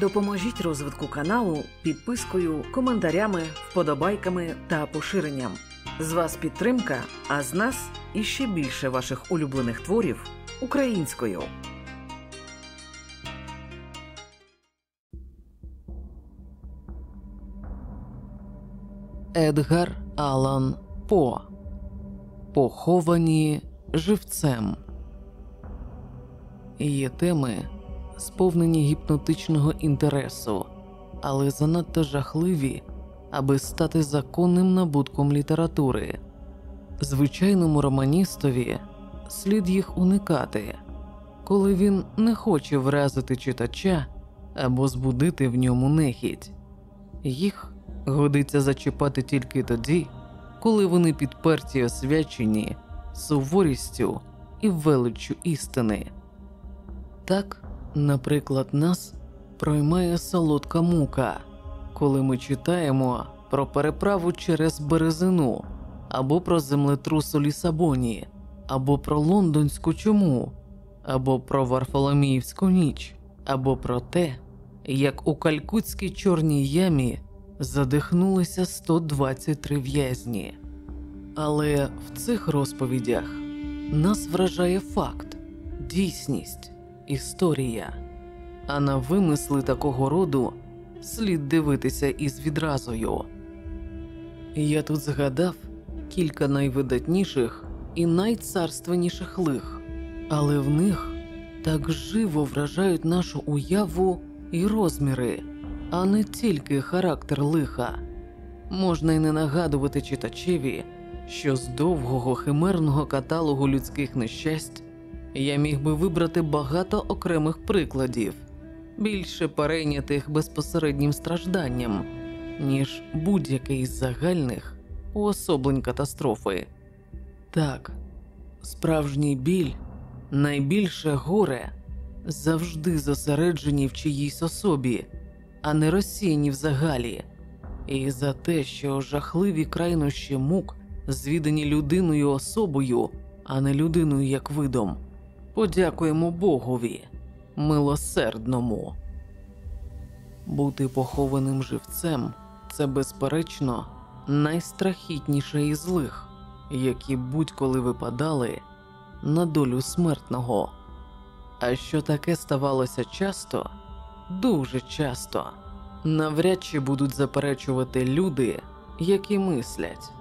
Допоможіть розвитку каналу підпискою, коментарями, вподобайками та поширенням. З вас підтримка, а з нас іще більше ваших улюблених творів українською. Едгар Алан По Поховані живцем. Є теми, сповнені гіпнотичного інтересу, але занадто жахливі, аби стати законним набутком літератури. Звичайному романістові слід їх уникати, коли він не хоче вразити читача або збудити в ньому нехідь. Їх годиться зачіпати тільки тоді, коли вони підперті освячені суворістю і величчю істини. Так, наприклад, нас проймає солодка мука, коли ми читаємо про переправу через березину, або про землетрус у Лісабоні, або про лондонську чуму, або про Варфоломіївську ніч, або про те, як у Калькутській чорній ямі задихнулися 123 в'язні. Але в цих розповідях нас вражає факт, дійсність, історія, а на вимисли такого роду слід дивитися із відразою. Я тут згадав кілька найвидатніших і найцарственніших лих, але в них так живо вражають нашу уяву і розміри, а не тільки характер лиха. Можна й не нагадувати читачеві, що з довгого химерного каталогу людських нещасть я міг би вибрати багато окремих прикладів, більше перейнятих безпосереднім стражданням, ніж будь-який з загальних уособлень катастрофи. Так, справжній біль, найбільше горе завжди зосереджені в чиїсь особі, а не розсіяні взагалі, і за те, що жахливі крайнощі мук звідані людиною особою, а не людиною як видом. Подякуємо Богові, милосердному. Бути похованим живцем це, безперечно, найстрахітніше із злих, які будь-коли випадали на долю смертного. А що таке ставалося часто, дуже часто, навряд чи будуть заперечувати люди, які мислять.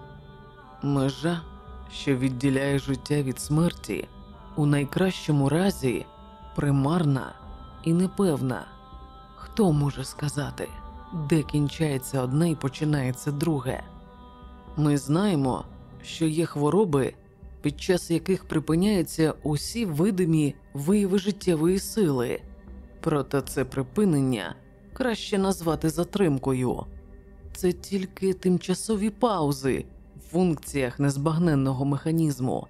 Межа, що відділяє життя від смерті, у найкращому разі примарна і непевна. Хто може сказати, де кінчається одне і починається друге? Ми знаємо, що є хвороби, під час яких припиняються усі видимі вияви життєвої сили, проте це припинення краще назвати затримкою, це тільки тимчасові паузи в функціях незбагненного механізму.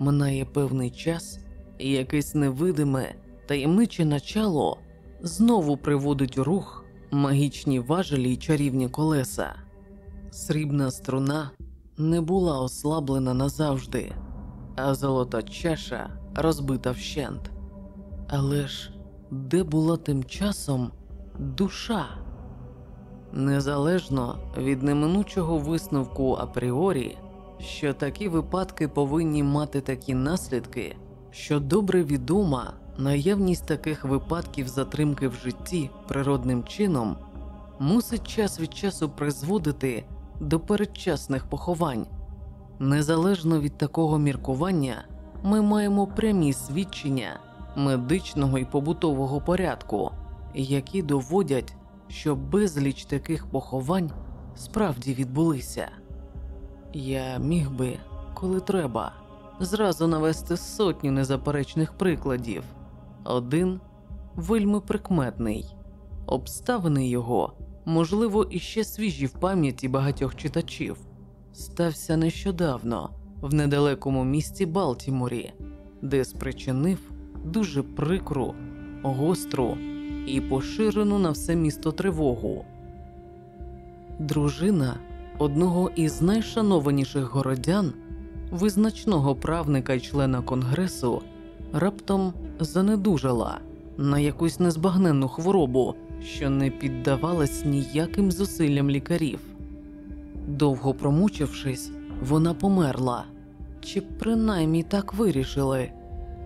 Минає певний час, і якесь невидиме, таємниче начало знову приводить у рух магічні важелі й чарівні колеса. Срібна струна не була ослаблена назавжди, а золота чаша розбита вщент. Але ж де була тим часом душа? Незалежно від неминучого висновку апріорі, що такі випадки повинні мати такі наслідки, що добре відома наявність таких випадків затримки в житті природним чином мусить час від часу призводити до передчасних поховань. Незалежно від такого міркування, ми маємо прямі свідчення медичного і побутового порядку, які доводять що безліч таких поховань справді відбулися. Я міг би, коли треба, зразу навести сотню незаперечних прикладів. Один вельми прикметний, обставини його, можливо, іще свіжі в пам'яті багатьох читачів, стався нещодавно в недалекому місті Балтіморі, де спричинив дуже прикру, гостру і поширену на все місто тривогу. Дружина одного із найшанованіших городян, визначного правника й члена конгресу, раптом занедужала на якусь незбагненну хворобу, що не піддавалась ніяким зусиллям лікарів. Довго промучившись, вона померла, чи принаймні так вирішили.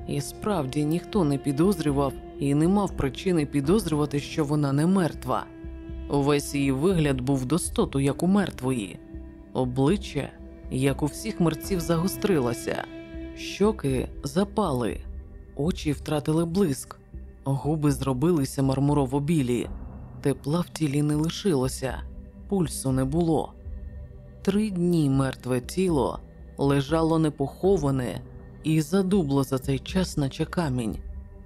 І справді ніхто не підозрював і не мав причини підозрювати, що вона не мертва. Увесь її вигляд був достоту, як у мертвої, обличчя, як у всіх мерців, загострилося, щоки запали, очі втратили блиск, губи зробилися мармурово білі, тепла в тілі не лишилося, пульсу не було. Три дні мертве тіло лежало непоховане і задубло за цей час, наче камінь.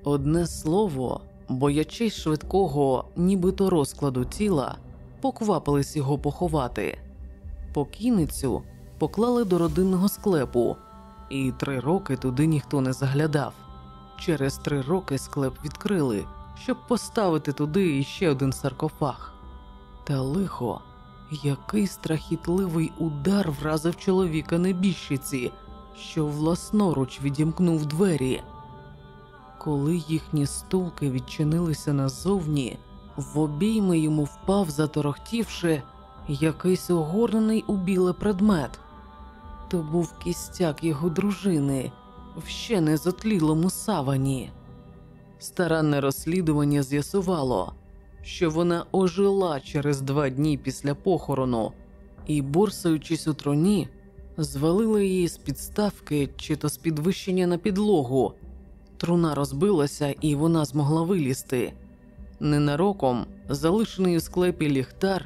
Одне слово, боячись швидкого, нібито розкладу тіла, поквапились його поховати. Покійницю поклали до родинного склепу, і три роки туди ніхто не заглядав. Через три роки склеп відкрили, щоб поставити туди іще один саркофаг. Та лихо, який страхітливий удар вразив чоловіка небіжчиці, що власноруч відімкнув двері. Коли їхні стулки відчинилися назовні, в обійми йому впав, заторохтівши, якийсь огорнений у біле предмет. То був кістяк його дружини в ще не зотлілому савані. Старанне розслідування з'ясувало, що вона ожила через два дні після похорону і, борсаючись у троні, звалила її з підставки чи то з підвищення на підлогу. Труна розбилася, і вона змогла вилізти. Ненароком залишений у склепі ліхтар,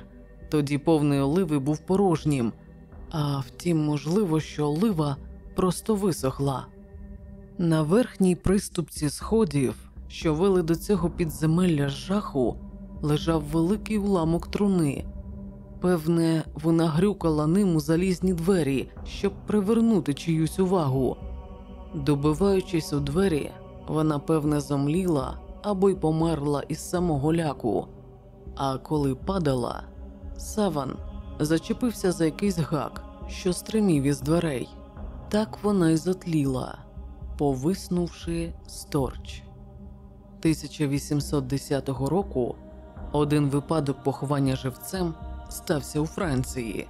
тоді повний оливи був порожнім, а втім, можливо, що олива просто висохла. На верхній приступці сходів, що вели до цього підземелля жаху, лежав великий уламок труни. Певне, вона грюкала ним у залізні двері, щоб привернути чиюсь увагу. Добиваючись у двері, вона певне зомліла або й померла із самого ляку. А коли падала, саван зачепився за якийсь гак, що стримів із дверей. Так вона й затліла, повиснувши сторч. 1810 року один випадок поховання живцем стався у Франції.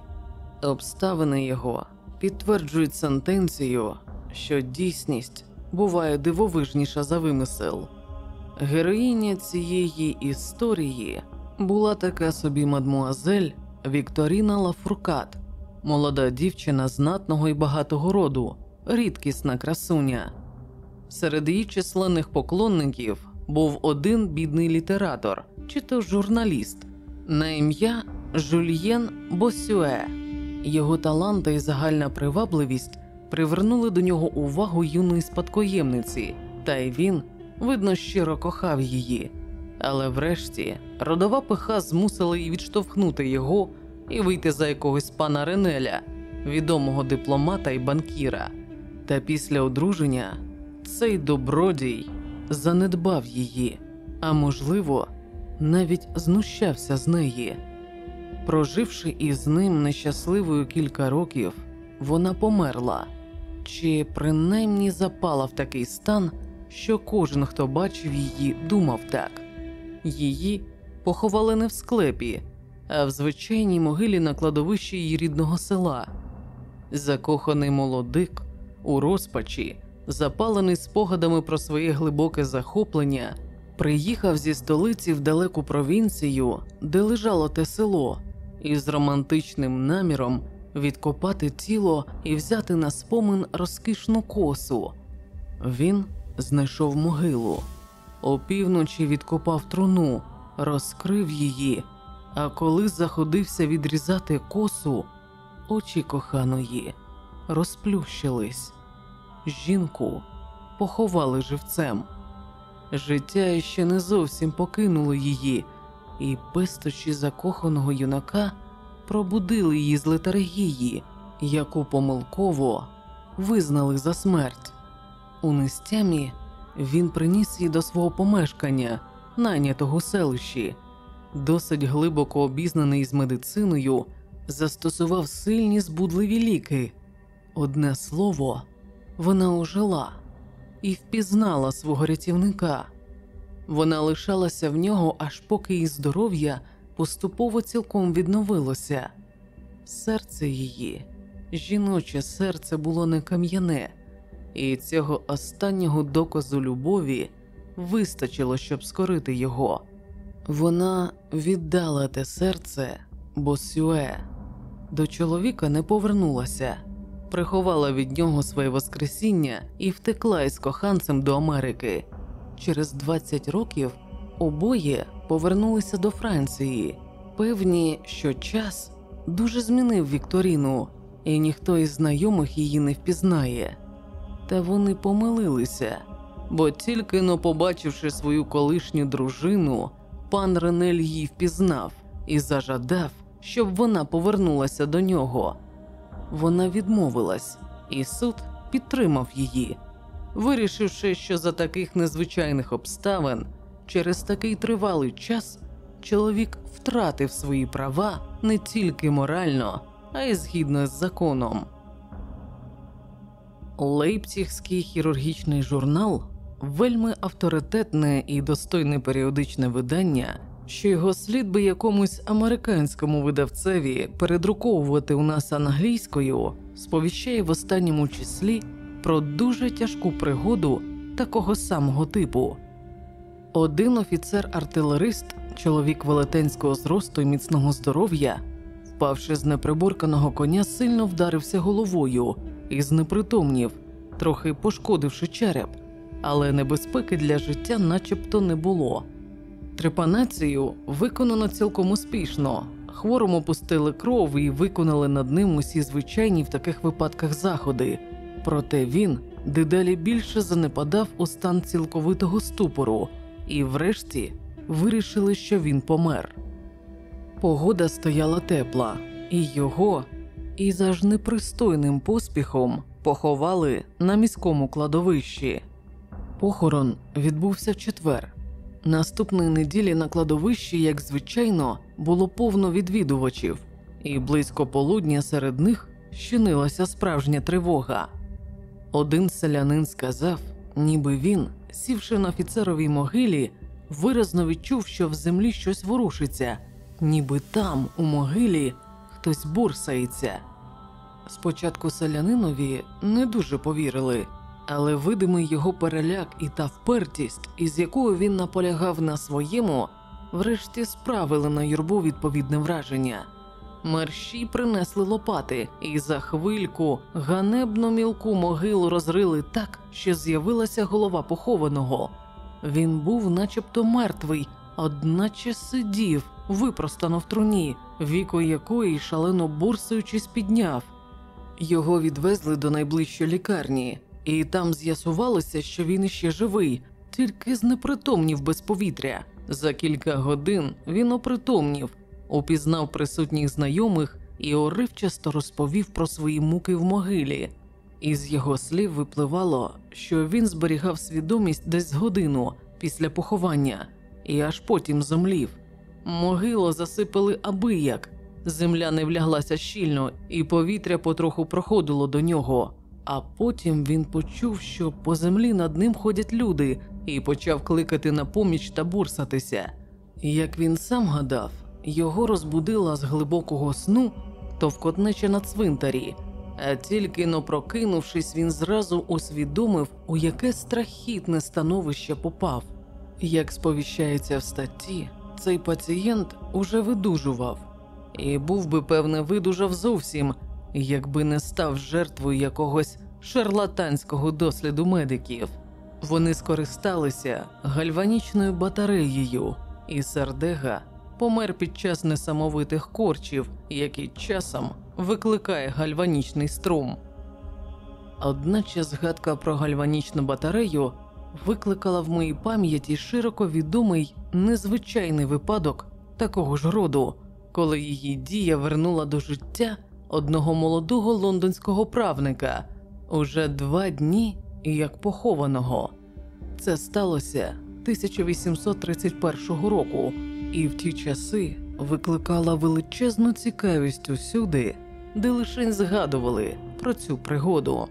Обставини його підтверджують сентенцію, що дійсність буває дивовижніша за вимисел. Героїня цієї історії була така собі мадмуазель Вікторіна Лафуркат, молода дівчина знатного і багатого роду, рідкісна красуня. Серед її численних поклонників був один бідний літератор, чи то журналіст, на ім'я Жульєн Босюе. Його таланти і загальна привабливість привернули до нього увагу юної спадкоємниці, та й він, видно, щиро кохав її. Але врешті родова пиха змусила її відштовхнути його і вийти за якогось пана Ренеля, відомого дипломата і банкіра. Та після одруження цей добродій занедбав її, а можливо, навіть знущався з неї. Проживши із ним нещасливою кілька років, вона померла, чи принаймні запала в такий стан, що кожен, хто бачив її, думав так. Її поховали не в склепі, а в звичайній могилі на кладовищі її рідного села. Закоханий молодик у розпачі, запалений спогадами про своє глибоке захоплення, приїхав зі столиці в далеку провінцію, де лежало те село, із романтичним наміром відкопати тіло і взяти на спомин розкішну косу. Він знайшов могилу, опівночі відкопав труну, розкрив її, а коли заходився відрізати косу, очі коханої розплющились. Жінку поховали живцем. Життя ще не зовсім покинуло її, і пестощі закоханого юнака пробудили її з летаргії, яку помилково визнали за смерть. У нестямі він приніс її до свого помешкання, найнятого селищі, досить глибоко обізнаний з медициною, застосував сильні збудливі ліки. Одне слово, вона ожила і впізнала свого рятівника. Вона лишалася в нього, аж поки її здоров'я поступово цілком відновилося. Серце її, жіноче серце було не кам'яне, і цього останнього доказу любові вистачило, щоб скорити його. Вона віддала те серце Босюе. До чоловіка не повернулася, приховала від нього своє воскресіння і втекла із коханцем до Америки. Через 20 років обоє повернулися до Франції, певні, що час дуже змінив Вікторіну, і ніхто із знайомих її не впізнає. Та вони помилилися, бо тільки но побачивши свою колишню дружину, пан Ренель її впізнав і зажадав, щоб вона повернулася до нього. Вона відмовилась, і суд підтримав її, вирішивши, що за таких незвичайних обставин через такий тривалий час чоловік втратив свої права не тільки морально, а й згідно з законом. Лейпцігський хірургічний журнал вельми авторитетне і достойне періодичне видання, що його слід би якомусь американському видавцеві передруковувати у нас англійською, сповіщає в останньому числі про дуже тяжку пригоду такого самого типу. Один офіцер-артилерист, чоловік велетенського зросту і міцного здоров'я, впавши з неприборканого коня, сильно вдарився головою і знепритомнів, трохи пошкодивши череп, але небезпеки для життя начебто не було. Трепанацію виконано цілком успішно. Хворому пустили кров і виконали над ним усі звичайні в таких випадках заходи, проте він дедалі більше занепадав у стан цілковитого ступору, і врешті вирішили, що він помер. Погода стояла тепла, і його, і за ж непристойним поспіхом поховали на міському кладовищі. Похорон відбувся в четвер. Наступної неділі на кладовищі, як звичайно, було повно відвідувачів, і близько полудня серед них щинилася справжня тривога. Один селянин сказав, ніби він, сівши на офіцеровій могилі, виразно відчув, що в землі щось ворушиться, ніби там, у могилі, хтось бурсається. Спочатку селянинові не дуже повірили, але видимий його переляк і та впертість, із якою він наполягав на своєму, врешті справили на юрбу відповідне враження. Мерщі принесли лопати, і за хвильку ганебно мілку могилу розрили так, що з'явилася голова похованого. Він був начебто мертвий, одначе сидів, випростано в труні, віко якої шалено бурсаючись підняв. Його відвезли до найближчої лікарні, і там з'ясувалося, що він іще живий, тільки знепритомнів без повітря. За кілька годин він опритомнів, упізнав присутніх знайомих і оривчасто розповів про свої муки в могилі. Із його слів випливало, що він зберігав свідомість десь годину після поховання і аж потім зомлів. Могилу засипали абияк, земля не вляглася щільно, і повітря потроху проходило до нього. А потім він почув, що по землі над ним ходять люди, і почав кликати на поміч та бурсатися. Як він сам гадав, його розбудила з глибокого сну товкотнеча на цвинтарі, а тільки но прокинувшись, він зразу усвідомив, у яке страхітне становище попав. Як сповіщається в статті, цей пацієнт уже видужував, і був би, певне, видужав зовсім, якби не став жертвою якогось шарлатанського досліду медиків. Вони скористалися гальванічною батареєю, і Сардега помер під час несамовитих корчів, які часом викликає гальванічний струм. Одначе згадка про гальванічну батарею викликала в моїй пам'яті широко відомий незвичайний випадок такого ж роду, коли її дія вернула до життя одного молодого лондонського правника уже два дні як похованого. Це сталося 1831 року, і в ті часи викликала величезну цікавість усюди, де лише згадували про цю пригоду.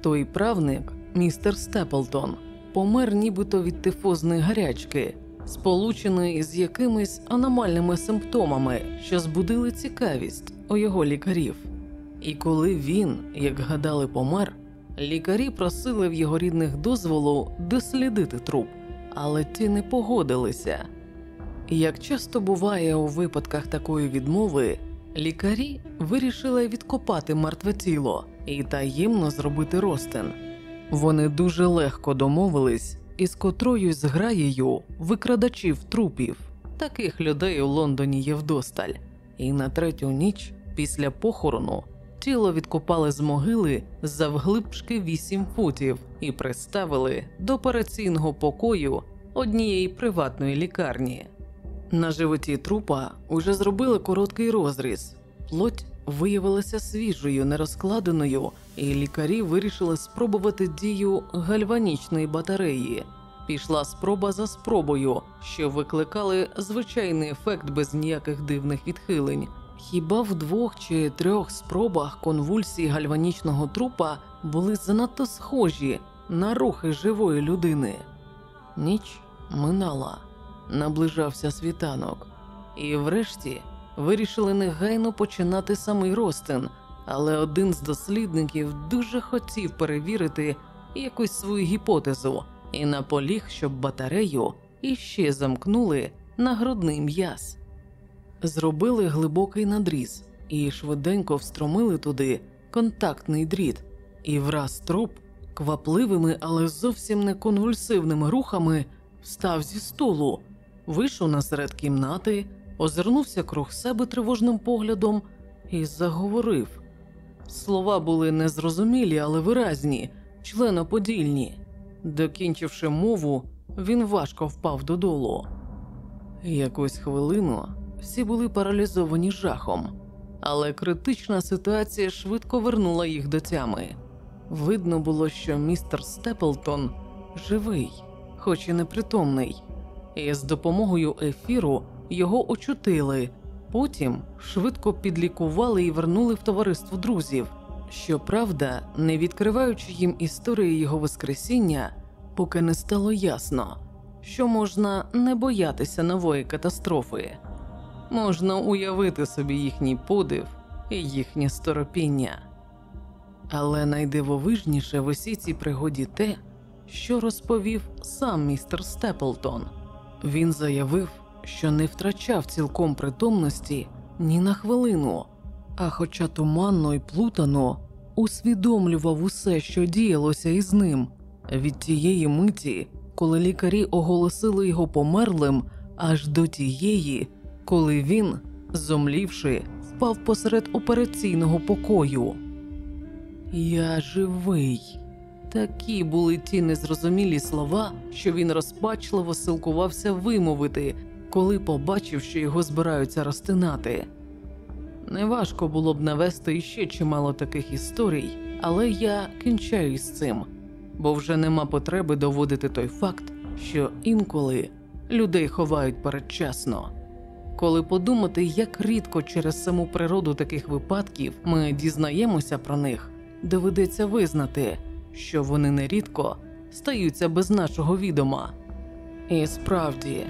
Той правник, містер Степлтон, помер нібито від тифозної гарячки, сполученої з якимись аномальними симптомами, що збудили цікавість у його лікарів. І коли він, як гадали, помер, лікарі просили в його рідних дозволу дослідити труп, але ті не погодилися. Як часто буває у випадках такої відмови, лікарі вирішили відкопати мертве тіло і таємно зробити розтин. Вони дуже легко домовились із котрою зграєю викрадачів трупів. Таких людей у Лондоні є вдосталь. І на третю ніч після похорону тіло відкопали з могили завглибшки 8 футів і приставили до операційного покою однієї приватної лікарні. На животі трупа уже зробили короткий розріз. Плоть виявилася свіжою, нерозкладеною, і лікарі вирішили спробувати дію гальванічної батареї. Пішла спроба за спробою, що викликали звичайний ефект без ніяких дивних відхилень. Хіба в двох чи трьох спробах конвульсії гальванічного трупа були занадто схожі на рухи живої людини? Ніч минала, наближався світанок, і врешті вирішили негайно починати самий розтин, але один з дослідників дуже хотів перевірити якусь свою гіпотезу і наполіг, щоб батарею іще замкнули на грудний м'яз. Зробили глибокий надріз і швиденько встромили туди контактний дріт, і враз труп квапливими, але зовсім не конвульсивними рухами встав зі столу, вийшов насеред кімнати, озирнувся круг себе тривожним поглядом і заговорив. Слова були незрозумілі, але виразні, членоподільні. Докінчивши мову, він важко впав додолу. Якусь хвилину всі були паралізовані жахом, але критична ситуація швидко вернула їх до тями. Видно було, що містер Степлтон живий, хоч і непритомний, і з допомогою ефіру його очутили, потім швидко підлікували і вернули в товариство друзів. Щоправда, не відкриваючи їм історії його воскресіння, поки не стало ясно, що можна не боятися нової катастрофи, можна уявити собі їхній подив і їхнє сторопіння. Але найдивовижніше в усій цій пригоді те, що розповів сам містер Степлтон. Він заявив, що не втрачав цілком притомності ні на хвилину, а хоча туманно й плутано усвідомлював усе, що діялося із ним від тієї миті, коли лікарі оголосили його померлим, аж до тієї, коли він, зомлівши, впав посеред операційного покою. Я живий. Такі були ті незрозумілі слова, що він розпачливо силкувався вимовити, коли побачив, що його збираються розтинати. Неважко було б навести іще чимало таких історій, але я кінчаю із цим, бо вже нема потреби доводити той факт, що інколи людей ховають передчасно. Коли подумати, як рідко через саму природу таких випадків ми дізнаємося про них, доведеться визнати, що вони нерідко стаються без нашого відома. І справді,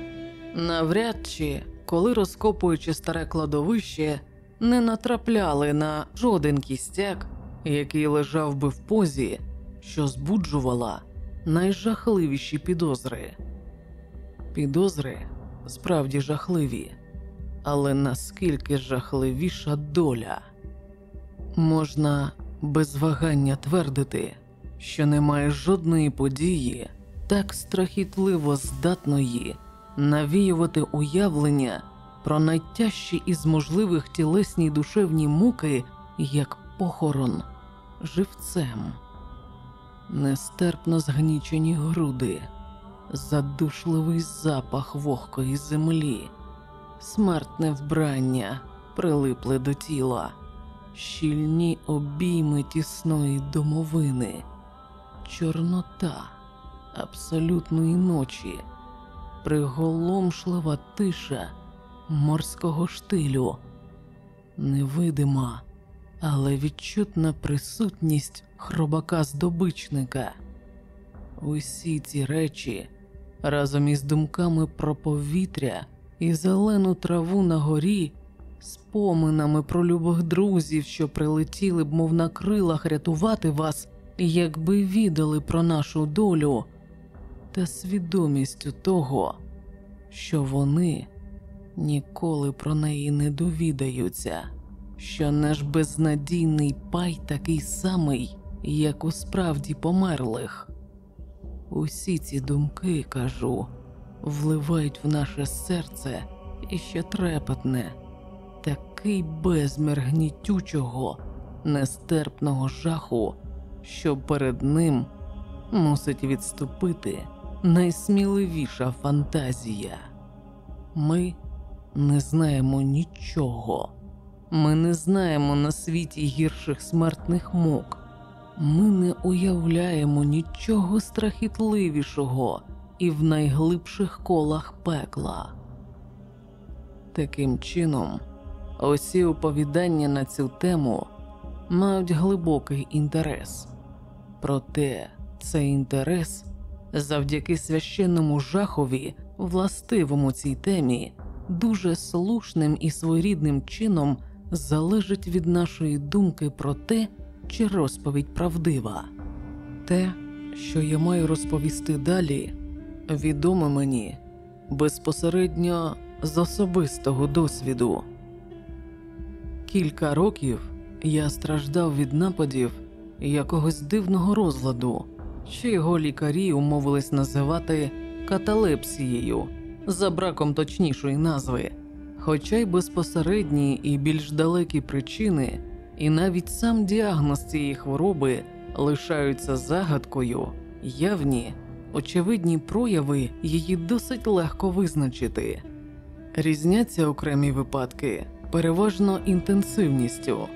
навряд чи, коли розкопуючи старе кладовище, не натрапляли на жоден кістяк, який лежав би в позі, що збуджувала найжахливіші підозри. Підозри справді жахливі, але наскільки жахливіша доля, можна без вагання твердити, що немає жодної події так страхітливо здатної навіювати уявлення про найтяжчі із можливих тілесні душевні муки, як похорон живцем, нестерпно згнічені груди, задушливий запах вогкої землі, смертне вбрання прилипли до тіла, щільні обійми тісної домовини, чорнота абсолютної ночі, приголомшлива тиша морського штилю, невидима, але відчутна присутність хробака здобичника, Усі ці речі разом із думками про повітря і зелену траву на горі, споминами про любих друзів, що прилетіли б, мов на крилах рятувати вас, якби відали про нашу долю, та свідомістю того, що вони ніколи про неї не довідаються, що наш безнадійний пай такий самий, як у справді померлих. Усі ці думки, кажу, вливають в наше серце і ще трепетне, такий безмір гнітючого, нестерпного жаху, що перед ним мусить відступити найсміливіша фантазія. Ми не знаємо нічого, ми не знаємо на світі гірших смертних мук. Ми не уявляємо нічого страхітливішого і в найглибших колах пекла. Таким чином, усі оповідання на цю тему мають глибокий інтерес. Проте цей інтерес завдяки священному жахові, властивому цій темі, дуже слушним і своєрідним чином залежить від нашої думки про те, чи розповідь правдива. Те, що я маю розповісти далі, відомо мені безпосередньо з особистого досвіду. Кілька років я страждав від нападів якогось дивного розладу, що його лікарі умовились називати каталепсією за браком точнішої назви, хоча й безпосередні і більш далекі причини, і навіть сам діагноз цієї хвороби лишаються загадкою, явні, очевидні прояви її досить легко визначити. Різняться окремі випадки переважно інтенсивністю.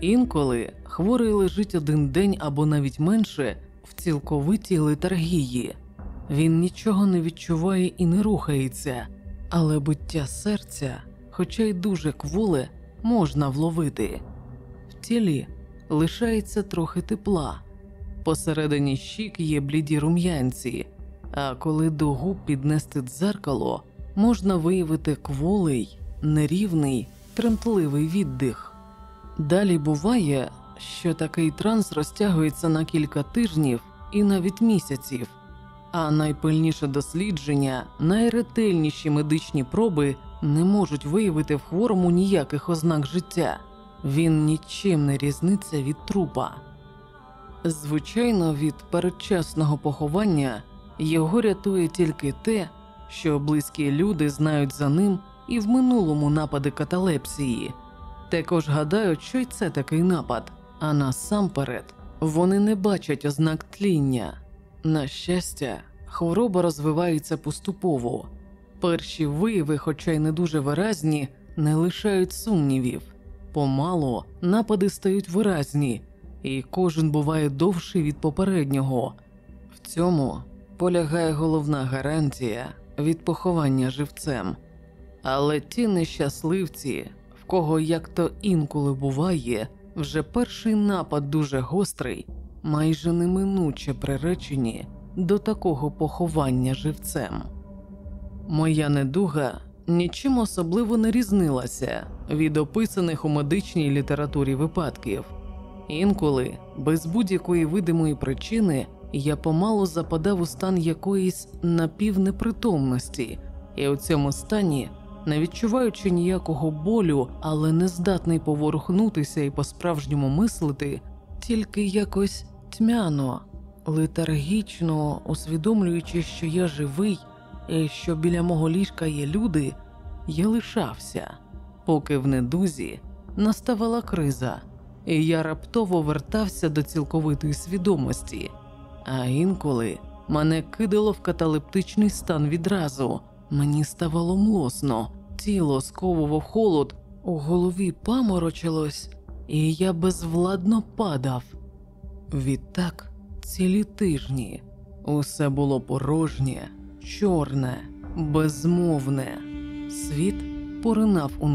Інколи хворий лежить один день або навіть менше в цілковитій летаргії. Він нічого не відчуває і не рухається, але биття серця, хоча й дуже кволе, можна вловити. В тілі лишається трохи тепла, посередині щік є бліді рум'янці, а коли до губ піднести дзеркало, можна виявити кволий, нерівний, тремтливий віддих. Далі буває, що такий транс розтягується на кілька тижнів і навіть місяців, а найпильніше дослідження, найретельніші медичні проби не можуть виявити в хворому ніяких ознак життя. Він нічим не різниться від трупа. Звичайно, від передчасного поховання його рятує тільки те, що близькі люди знають за ним і в минулому напади каталепсії. Також гадають, що й це такий напад, а насамперед вони не бачать ознак тління. На щастя, хвороба розвивається поступово. Перші вияви, хоча й не дуже виразні, не лишають сумнівів. Помалу напади стають виразні, і кожен буває довший від попереднього. В цьому полягає головна гарантія від поховання живцем. Але ті нещасливці, кого як то інколи буває, вже перший напад дуже гострий, майже неминуче приречені до такого поховання живцем. Моя недуга нічим особливо не різнилася від описаних у медичній літературі випадків. Інколи, без будь-якої видимої причини, я помалу западав у стан якоїсь напівнепритомності, і у цьому стані, не відчуваючи ніякого болю, але не здатний поворухнутися і по-справжньому мислити, тільки якось тьмяно, летаргічно усвідомлюючи, що я живий і що біля мого ліжка є люди, я лишався, поки в недузі наставала криза, і я раптово вертався до цілковитої свідомості, а інколи мене кидало в каталептичний стан відразу, мені ставало млосно, тіло сковував холод, у голові паморочилось, і я безвладно падав. Відтак цілі тижні усе було порожнє, чорне, безмовне. Світ поринав у